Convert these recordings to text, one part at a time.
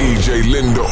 DJ Lindo.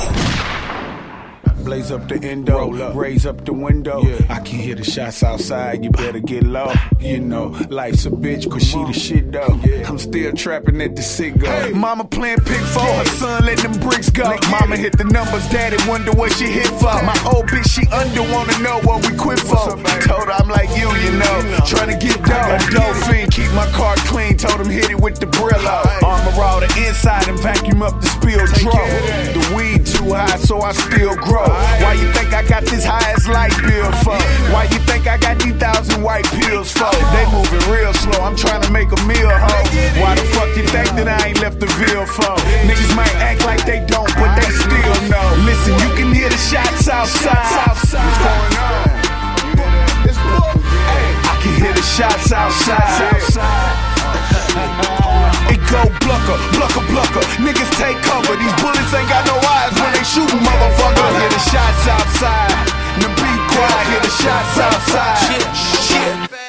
Blaze up the endo, raise up the window. I can hear the shots outside, you better get low. You know, life's a bitch, but she the shit though. I'm still trapping at the Citgo. Mama playing pick for her son, let them bricks go. Mama hit the numbers, daddy wonder what she hit for. My old bitch, she under, wanna know what we quit for. Told her I'm like you, you know, trying to get dough. Fiend, keep my car told him hit it with the Brillo. Armor all the inside and vacuum up the spill draw. The weed too high, so I still grow. Why you think I got this high as light bill for? Why you think I got these thousand white pills for? They moving real slow, I'm trying to make a meal, ho. Why the fuck you think that I ain't left the ville for? Niggas might act like they don't, but they still know. Listen, you can hear the shots outside. What's going on? I can hear the shots outside. Blucker. Niggas take cover. These bullets ain't got no eyes when they shoot, motherfucker. I hear the shots outside. Now be quiet, hear the shots outside. Shit,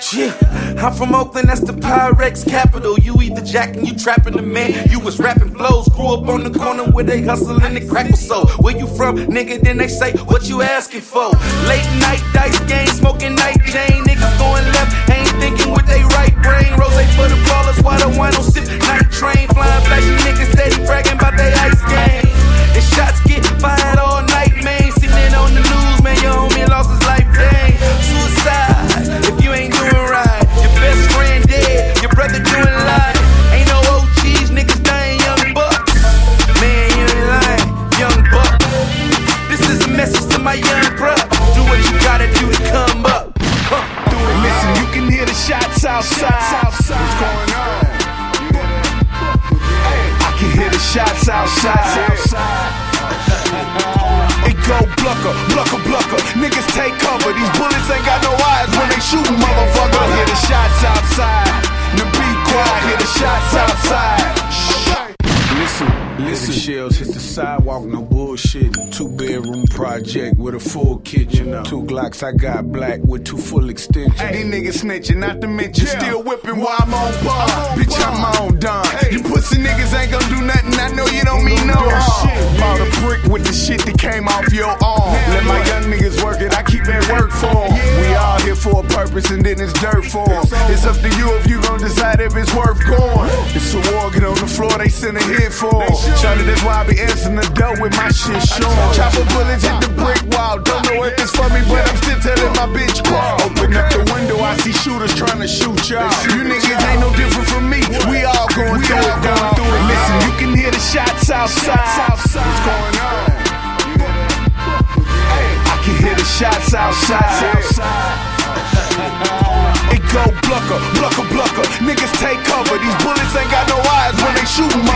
shit. I'm from Oakland, that's the Pyrex capital. You either jacking, you trapping the man. You was rapping flows, grew up on the corner where they hustle and the crack was so. Where you from, nigga? Then they say, what you asking for? Late night dice game, outside. What's going on? I can hear the shots outside. It go blucker, blucker, blucker. Niggas take cover. These bullets ain't got no eyes when they shootin', motherfucker. I hear the shots outside. Now be quiet, hear the shots outside. Shh. Listen, listen. Shells hit the sidewalk, no bullshit. Two bedroom project with a full kitchen. Two Glocks I got black with two full extensions. These niggas snitching, not to mention still whipping while I'm on bar. Bitch, I'm my own don. You pussy niggas ain't gonna do nothing. I know you don't mean no harm. Bought a brick with the shit that came off your arm. We all here for a purpose and then it's dirt for 'em. It's up to you if you gon' decide if it's worth going. It's a war, get on the floor, they send a hit for 'em. That's why I be answering the door with my shit showing. Chopper bullets hit the brick wall. Don't know if it's for me, but I'm still telling my bitch crawl. Open up the window, I see shooters trying to shoot y'all. You niggas ain't no different from me. We all going through it, going through it. Listen, you can hear the shots outside. shots outside. It go blucker, blucker, blucker. Niggas take cover. These bullets ain't got no eyes when they shootin'.